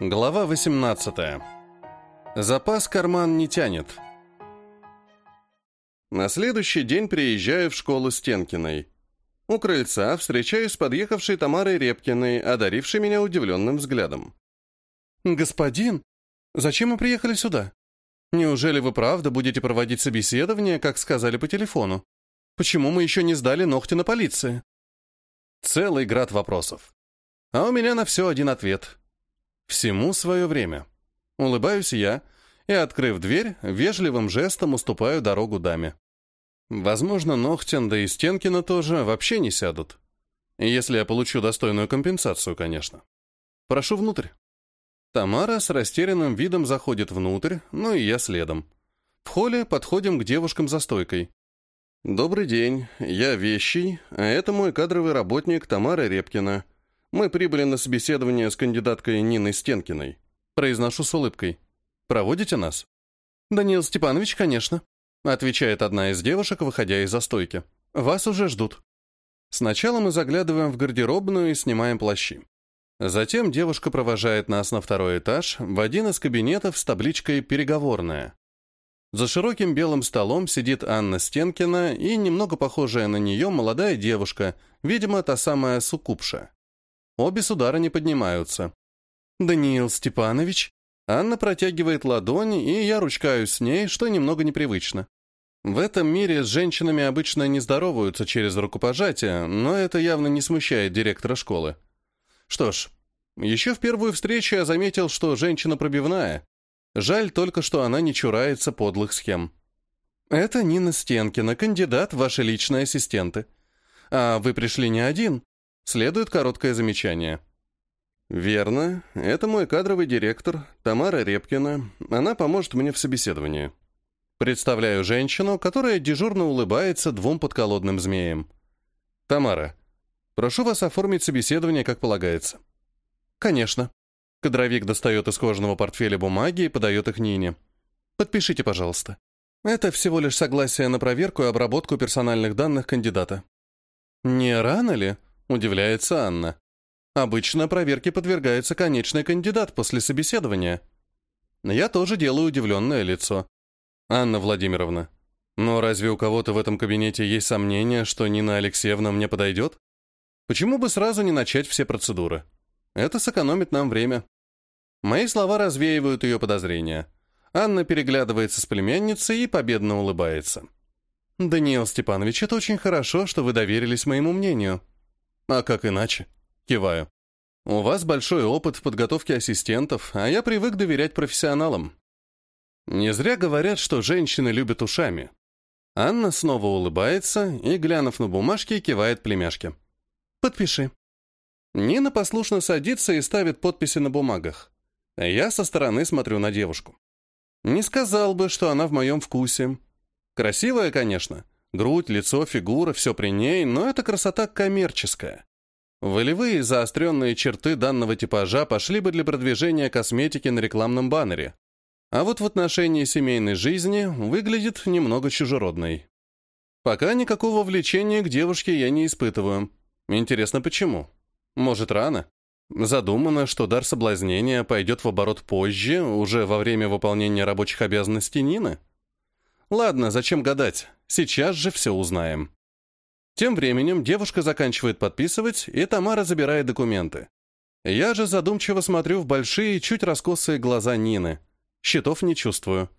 Глава 18. Запас карман не тянет. На следующий день приезжаю в школу Стенкиной. У крыльца встречаюсь с подъехавшей Тамарой Репкиной, одарившей меня удивленным взглядом. «Господин, зачем мы приехали сюда? Неужели вы правда будете проводить собеседование, как сказали по телефону? Почему мы еще не сдали ногти на полиции?» Целый град вопросов. А у меня на все один ответ. Всему свое время. Улыбаюсь я и, открыв дверь, вежливым жестом уступаю дорогу даме. Возможно, Ногтин, да и Стенкина тоже вообще не сядут. Если я получу достойную компенсацию, конечно. Прошу внутрь. Тамара с растерянным видом заходит внутрь, ну и я следом. В холле подходим к девушкам за стойкой. «Добрый день, я Вещий, а это мой кадровый работник Тамара Репкина. Мы прибыли на собеседование с кандидаткой Ниной Стенкиной. Произношу с улыбкой. Проводите нас?» «Даниил Степанович, конечно», отвечает одна из девушек, выходя из застойки. «Вас уже ждут». Сначала мы заглядываем в гардеробную и снимаем плащи. Затем девушка провожает нас на второй этаж, в один из кабинетов с табличкой «Переговорная». За широким белым столом сидит Анна Стенкина и немного похожая на нее молодая девушка, видимо, та самая Сукупша. Обе не поднимаются. «Даниил Степанович?» Анна протягивает ладонь, и я ручкаюсь с ней, что немного непривычно. В этом мире с женщинами обычно не здороваются через рукопожатие, но это явно не смущает директора школы. Что ж, еще в первую встречу я заметил, что женщина пробивная, Жаль только, что она не чурается подлых схем. Это Нина Стенкина, кандидат в ваши личные ассистенты. А вы пришли не один. Следует короткое замечание. Верно. Это мой кадровый директор, Тамара Репкина. Она поможет мне в собеседовании. Представляю женщину, которая дежурно улыбается двум подколодным змеям. Тамара, прошу вас оформить собеседование, как полагается. Конечно. Кадровик достает из кожаного портфеля бумаги и подает их Нине. «Подпишите, пожалуйста. Это всего лишь согласие на проверку и обработку персональных данных кандидата». «Не рано ли?» – удивляется Анна. «Обычно проверке подвергается конечный кандидат после собеседования». Я тоже делаю удивленное лицо. «Анна Владимировна, но разве у кого-то в этом кабинете есть сомнения, что Нина Алексеевна мне подойдет? Почему бы сразу не начать все процедуры?» Это сэкономит нам время. Мои слова развеивают ее подозрения. Анна переглядывается с племянницей и победно улыбается. «Даниил Степанович, это очень хорошо, что вы доверились моему мнению». «А как иначе?» Киваю. «У вас большой опыт в подготовке ассистентов, а я привык доверять профессионалам». Не зря говорят, что женщины любят ушами. Анна снова улыбается и, глянув на бумажки, кивает племяшке. «Подпиши». Нина послушно садится и ставит подписи на бумагах. Я со стороны смотрю на девушку. Не сказал бы, что она в моем вкусе. Красивая, конечно. Грудь, лицо, фигура, все при ней, но это красота коммерческая. Волевые заостренные черты данного типажа пошли бы для продвижения косметики на рекламном баннере. А вот в отношении семейной жизни выглядит немного чужеродной. Пока никакого влечения к девушке я не испытываю. Интересно, почему? Может, рано? Задумано, что дар соблазнения пойдет в оборот позже, уже во время выполнения рабочих обязанностей Нины? Ладно, зачем гадать? Сейчас же все узнаем. Тем временем девушка заканчивает подписывать, и Тамара забирает документы. Я же задумчиво смотрю в большие, чуть раскосые глаза Нины. Счетов не чувствую.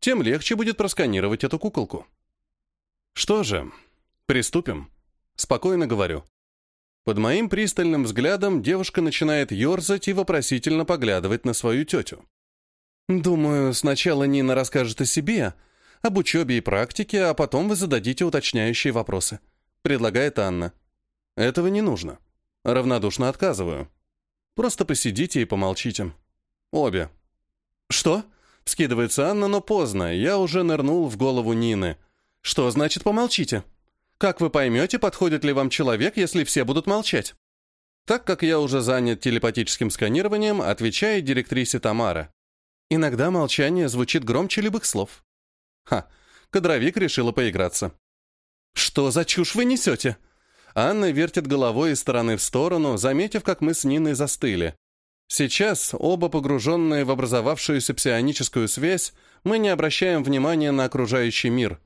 Тем легче будет просканировать эту куколку. Что же, приступим. Спокойно говорю. Под моим пристальным взглядом девушка начинает ерзать и вопросительно поглядывать на свою тетю. «Думаю, сначала Нина расскажет о себе, об учебе и практике, а потом вы зададите уточняющие вопросы», — предлагает Анна. «Этого не нужно. Равнодушно отказываю. Просто посидите и помолчите. Обе». «Что?» — скидывается Анна, но поздно, я уже нырнул в голову Нины. «Что значит помолчите?» Как вы поймете, подходит ли вам человек, если все будут молчать? Так как я уже занят телепатическим сканированием, отвечает директрисе Тамара. Иногда молчание звучит громче любых слов. Ха, кадровик решила поиграться. «Что за чушь вы несете?» Анна вертит головой из стороны в сторону, заметив, как мы с Ниной застыли. Сейчас, оба погруженные в образовавшуюся псионическую связь, мы не обращаем внимания на окружающий мир.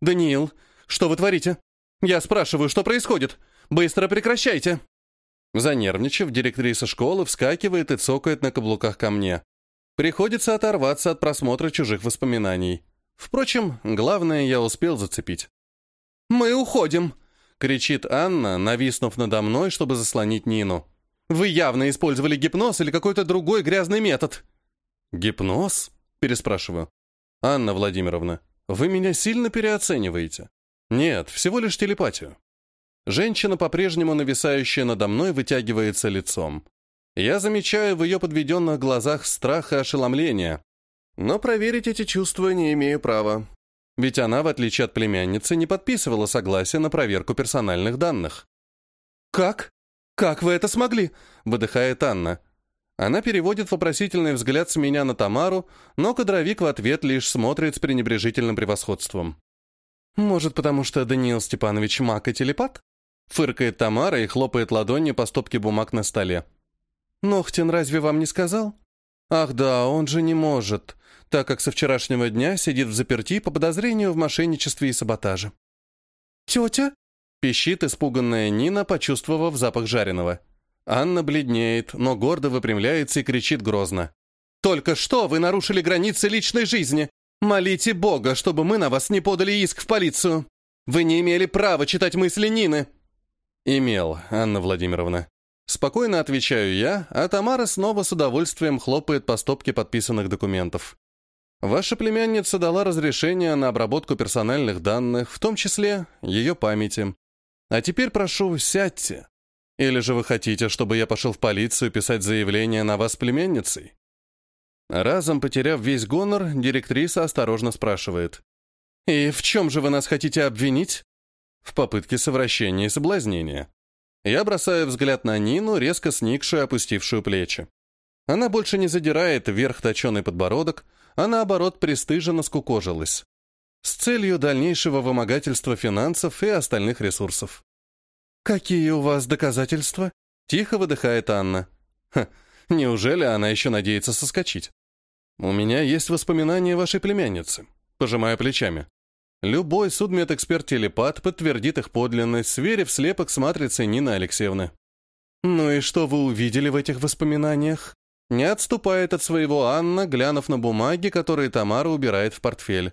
«Даниил, что вы творите? Я спрашиваю, что происходит? Быстро прекращайте!» Занервничав, директриса школы вскакивает и цокает на каблуках ко мне. Приходится оторваться от просмотра чужих воспоминаний. Впрочем, главное я успел зацепить. «Мы уходим!» — кричит Анна, нависнув надо мной, чтобы заслонить Нину. «Вы явно использовали гипноз или какой-то другой грязный метод». «Гипноз?» — переспрашиваю. «Анна Владимировна, вы меня сильно переоцениваете. Нет, всего лишь телепатию». Женщина, по-прежнему нависающая надо мной, вытягивается лицом. Я замечаю в ее подведенных глазах страх и ошеломление. Но проверить эти чувства не имею права. Ведь она, в отличие от племянницы, не подписывала согласие на проверку персональных данных. «Как? Как вы это смогли?» — выдыхает Анна. Она переводит вопросительный взгляд с меня на Тамару, но кадровик в ответ лишь смотрит с пренебрежительным превосходством. «Может, потому что Даниил Степанович маг и телепат?» Фыркает Тамара и хлопает ладонью по стопке бумаг на столе. «Нохтин разве вам не сказал?» «Ах да, он же не может, так как со вчерашнего дня сидит в заперти по подозрению в мошенничестве и саботаже». «Тетя?» — пищит испуганная Нина, почувствовав запах жареного. Анна бледнеет, но гордо выпрямляется и кричит грозно. «Только что вы нарушили границы личной жизни! Молите Бога, чтобы мы на вас не подали иск в полицию! Вы не имели права читать мысли Нины!» «Имел, Анна Владимировна». Спокойно отвечаю я, а Тамара снова с удовольствием хлопает по стопке подписанных документов. Ваша племянница дала разрешение на обработку персональных данных, в том числе ее памяти. А теперь прошу, сядьте. Или же вы хотите, чтобы я пошел в полицию писать заявление на вас племянницей? Разом потеряв весь гонор, директриса осторожно спрашивает. «И в чем же вы нас хотите обвинить?» в попытке совращения и соблазнения. Я бросаю взгляд на Нину, резко сникшую, опустившую плечи. Она больше не задирает вверх точеный подбородок, а наоборот пристыженно скукожилась. С целью дальнейшего вымогательства финансов и остальных ресурсов. «Какие у вас доказательства?» — тихо выдыхает Анна. «Ха, неужели она еще надеется соскочить?» «У меня есть воспоминания вашей племянницы», — пожимая плечами. Любой судмедэксперт-телепат подтвердит их подлинность, сверив слепок с матрицей Нины Алексеевны. «Ну и что вы увидели в этих воспоминаниях?» Не отступает от своего Анна, глянув на бумаги, которые Тамара убирает в портфель.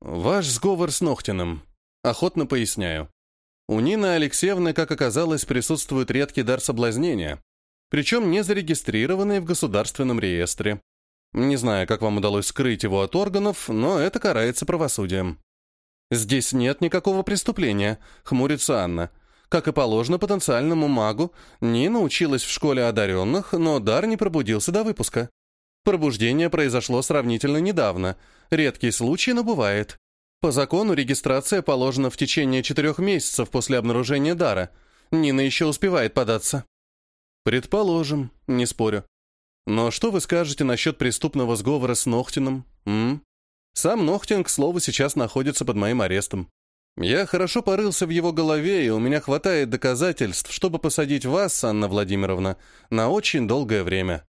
«Ваш сговор с Ногтиным. Охотно поясняю. У Нины Алексеевны, как оказалось, присутствует редкий дар соблазнения, причем не зарегистрированный в государственном реестре. Не знаю, как вам удалось скрыть его от органов, но это карается правосудием. «Здесь нет никакого преступления», — хмурится Анна. Как и положено потенциальному магу, Нина училась в школе одаренных, но дар не пробудился до выпуска. Пробуждение произошло сравнительно недавно. Редкий случай, но бывает. По закону регистрация положена в течение четырех месяцев после обнаружения дара. Нина еще успевает податься. Предположим, не спорю. Но что вы скажете насчет преступного сговора с Нохтином? М? Сам Нохтин, к слову, сейчас находится под моим арестом. Я хорошо порылся в его голове, и у меня хватает доказательств, чтобы посадить вас, Анна Владимировна, на очень долгое время.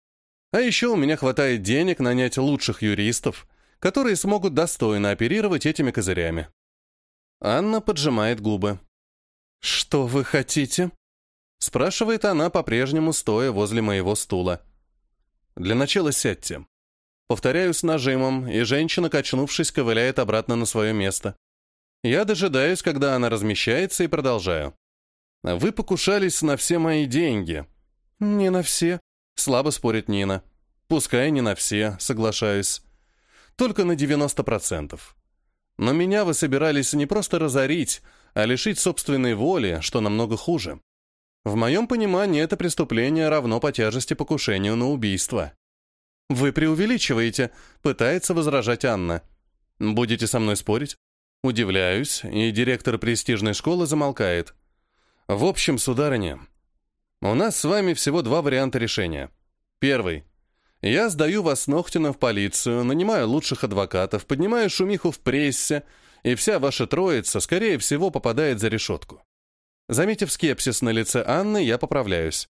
А еще у меня хватает денег нанять лучших юристов, которые смогут достойно оперировать этими козырями. Анна поджимает губы. «Что вы хотите?» спрашивает она, по-прежнему стоя возле моего стула. «Для начала сядьте. Повторяю с нажимом, и женщина, качнувшись, ковыляет обратно на свое место. Я дожидаюсь, когда она размещается, и продолжаю. «Вы покушались на все мои деньги». «Не на все», — слабо спорит Нина. «Пускай не на все, соглашаюсь. Только на 90%. Но меня вы собирались не просто разорить, а лишить собственной воли, что намного хуже. В моем понимании это преступление равно по тяжести покушению на убийство. «Вы преувеличиваете», — пытается возражать Анна. «Будете со мной спорить?» Удивляюсь, и директор престижной школы замолкает. «В общем, сударыня, у нас с вами всего два варианта решения. Первый. Я сдаю вас Ногтина в полицию, нанимаю лучших адвокатов, поднимаю шумиху в прессе, и вся ваша троица, скорее всего, попадает за решетку. Заметив скепсис на лице Анны, я поправляюсь.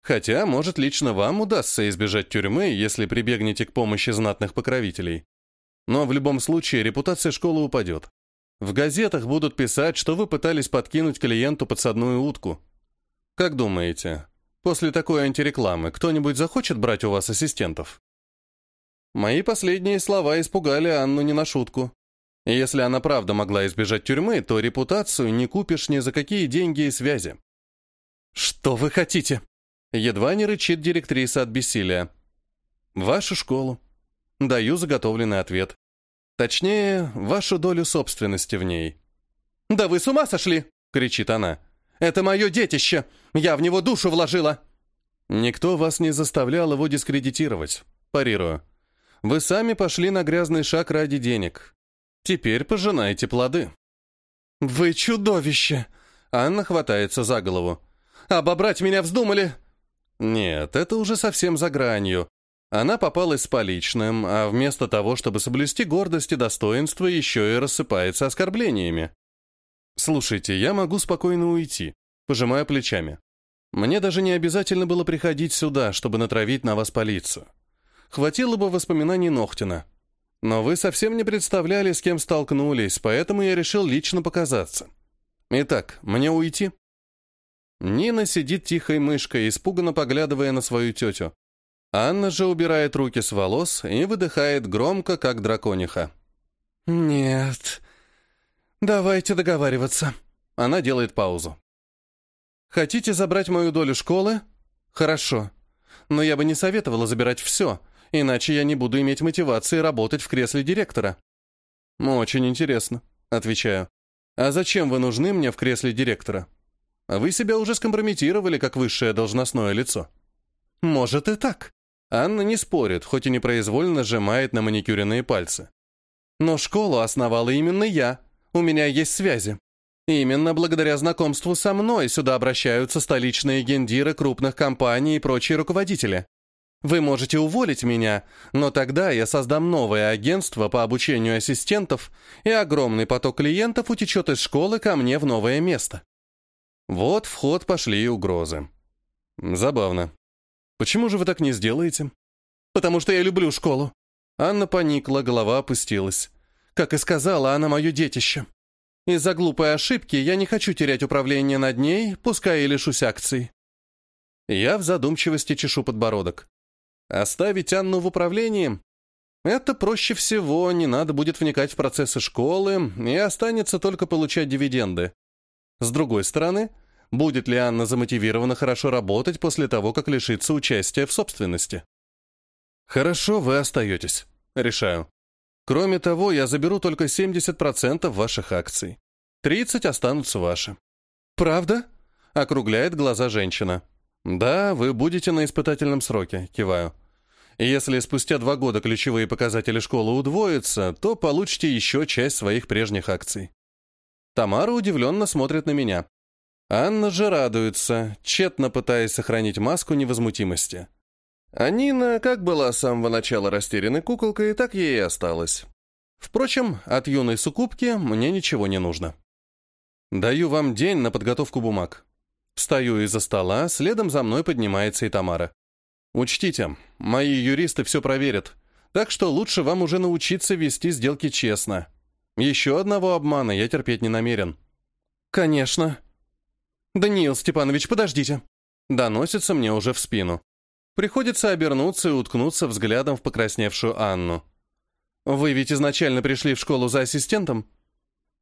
Хотя, может, лично вам удастся избежать тюрьмы, если прибегнете к помощи знатных покровителей. Но в любом случае репутация школы упадет. В газетах будут писать, что вы пытались подкинуть клиенту подсадную утку. Как думаете, после такой антирекламы кто-нибудь захочет брать у вас ассистентов? Мои последние слова испугали Анну не на шутку. Если она правда могла избежать тюрьмы, то репутацию не купишь ни за какие деньги и связи. «Что вы хотите?» Едва не рычит директриса от бессилия. «Вашу школу». Даю заготовленный ответ. Точнее, вашу долю собственности в ней. «Да вы с ума сошли!» — кричит она. «Это мое детище! Я в него душу вложила!» «Никто вас не заставлял его дискредитировать. Парирую. Вы сами пошли на грязный шаг ради денег. Теперь пожинайте плоды». «Вы чудовище!» Анна хватается за голову. «Обобрать меня вздумали!» «Нет, это уже совсем за гранью. Она попалась с поличным, а вместо того, чтобы соблюсти гордость и достоинство, еще и рассыпается оскорблениями. «Слушайте, я могу спокойно уйти», пожимая плечами. «Мне даже не обязательно было приходить сюда, чтобы натравить на вас полицию. Хватило бы воспоминаний Ногтина. Но вы совсем не представляли, с кем столкнулись, поэтому я решил лично показаться. Итак, мне уйти?» Нина сидит тихой мышкой, испуганно поглядывая на свою тетю. Анна же убирает руки с волос и выдыхает громко, как дракониха. «Нет, давайте договариваться». Она делает паузу. «Хотите забрать мою долю школы? Хорошо. Но я бы не советовала забирать все, иначе я не буду иметь мотивации работать в кресле директора». «Очень интересно», — отвечаю. «А зачем вы нужны мне в кресле директора? Вы себя уже скомпрометировали как высшее должностное лицо». «Может и так», Анна не спорит, хоть и непроизвольно сжимает на маникюренные пальцы. Но школу основала именно я. У меня есть связи. Именно благодаря знакомству со мной сюда обращаются столичные гендиры крупных компаний и прочие руководители. Вы можете уволить меня, но тогда я создам новое агентство по обучению ассистентов, и огромный поток клиентов утечет из школы ко мне в новое место. Вот в ход пошли и угрозы. Забавно. «Почему же вы так не сделаете?» «Потому что я люблю школу». Анна поникла, голова опустилась. Как и сказала, она мое детище. Из-за глупой ошибки я не хочу терять управление над ней, пускай и лишусь акций. Я в задумчивости чешу подбородок. Оставить Анну в управлении? Это проще всего, не надо будет вникать в процессы школы, и останется только получать дивиденды. С другой стороны, будет ли Анна замотивирована хорошо работать после того, как лишится участия в собственности. «Хорошо, вы остаетесь», — решаю. Кроме того, я заберу только 70% ваших акций. 30 останутся ваши. «Правда?» — округляет глаза женщина. «Да, вы будете на испытательном сроке», — киваю. «Если спустя два года ключевые показатели школы удвоятся, то получите еще часть своих прежних акций». Тамара удивленно смотрит на меня. Анна же радуется, тщетно пытаясь сохранить маску невозмутимости. А Нина, как была с самого начала растерянной куколкой, так ей и осталась. Впрочем, от юной сукупки мне ничего не нужно. Даю вам день на подготовку бумаг. Встаю из-за стола, следом за мной поднимается и Тамара. Учтите, мои юристы все проверят, так что лучше вам уже научиться вести сделки честно. Еще одного обмана я терпеть не намерен. Конечно, «Даниил Степанович, подождите!» Доносится мне уже в спину. Приходится обернуться и уткнуться взглядом в покрасневшую Анну. «Вы ведь изначально пришли в школу за ассистентом?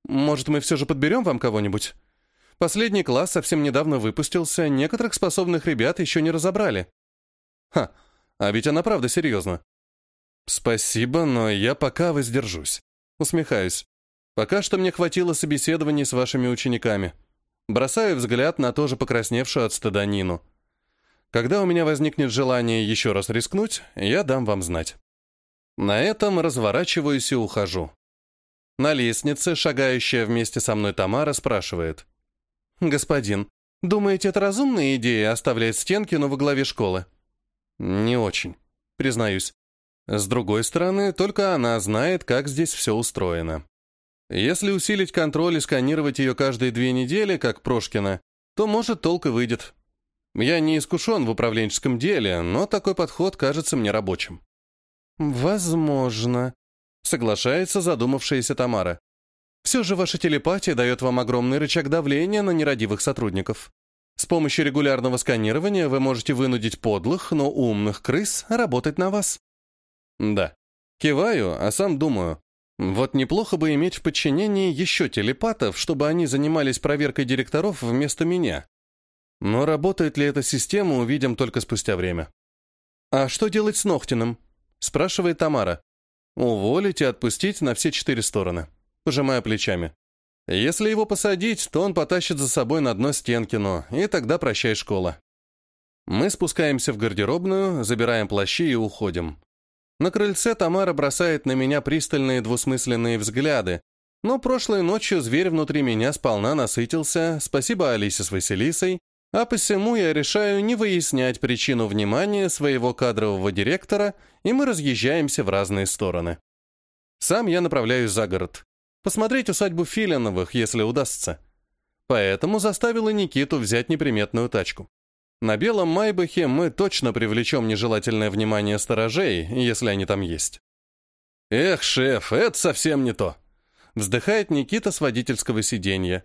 Может, мы все же подберем вам кого-нибудь? Последний класс совсем недавно выпустился, некоторых способных ребят еще не разобрали». «Ха, а ведь она правда серьезно». «Спасибо, но я пока воздержусь». Усмехаюсь. «Пока что мне хватило собеседований с вашими учениками». Бросаю взгляд на тоже покрасневшую от стыда Нину. Когда у меня возникнет желание еще раз рискнуть, я дам вам знать. На этом разворачиваюсь и ухожу. На лестнице, шагающая вместе со мной Тамара, спрашивает. «Господин, думаете, это разумная идея оставлять Стенкину во главе школы?» «Не очень, признаюсь. С другой стороны, только она знает, как здесь все устроено. Если усилить контроль и сканировать ее каждые две недели, как Прошкина, то, может, толк и выйдет. Я не искушен в управленческом деле, но такой подход кажется мне рабочим. «Возможно», — соглашается задумавшаяся Тамара. «Все же ваша телепатия дает вам огромный рычаг давления на нерадивых сотрудников. С помощью регулярного сканирования вы можете вынудить подлых, но умных крыс работать на вас». «Да». Киваю, а сам думаю. Вот неплохо бы иметь в подчинении еще телепатов, чтобы они занимались проверкой директоров вместо меня. Но работает ли эта система, увидим только спустя время. «А что делать с Ногтиным?» — спрашивает Тамара. «Уволить и отпустить на все четыре стороны», — пожимая плечами. «Если его посадить, то он потащит за собой на дно Стенкину, и тогда прощай школа». Мы спускаемся в гардеробную, забираем плащи и уходим. На крыльце Тамара бросает на меня пристальные двусмысленные взгляды, но прошлой ночью зверь внутри меня сполна насытился, спасибо Алисе с Василисой, а посему я решаю не выяснять причину внимания своего кадрового директора, и мы разъезжаемся в разные стороны. Сам я направляюсь за город. Посмотреть усадьбу Филиновых, если удастся. Поэтому заставила Никиту взять неприметную тачку. На белом Майбахе мы точно привлечем нежелательное внимание сторожей, если они там есть. «Эх, шеф, это совсем не то!» Вздыхает Никита с водительского сиденья.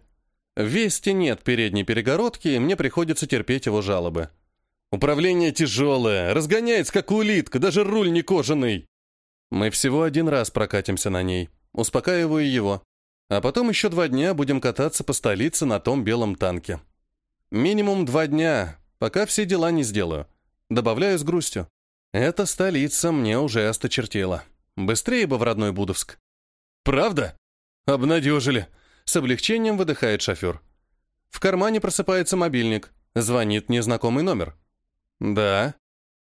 Вести нет передней перегородки, и мне приходится терпеть его жалобы. «Управление тяжелое, разгоняется, как улитка, даже руль не кожаный!» Мы всего один раз прокатимся на ней. Успокаиваю его. А потом еще два дня будем кататься по столице на том белом танке. Минимум два дня, пока все дела не сделаю. Добавляю с грустью. Эта столица мне уже осточертела. Быстрее бы в родной Будовск. «Правда? Обнадежили!» С облегчением выдыхает шофер. В кармане просыпается мобильник. Звонит незнакомый номер. «Да».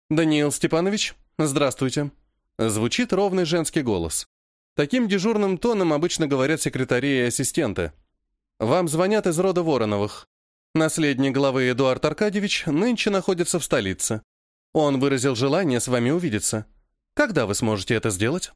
«Даниил Степанович, здравствуйте». Звучит ровный женский голос. Таким дежурным тоном обычно говорят секретари и ассистенты. «Вам звонят из рода Вороновых. Наследник главы Эдуард Аркадьевич нынче находится в столице. Он выразил желание с вами увидеться. Когда вы сможете это сделать?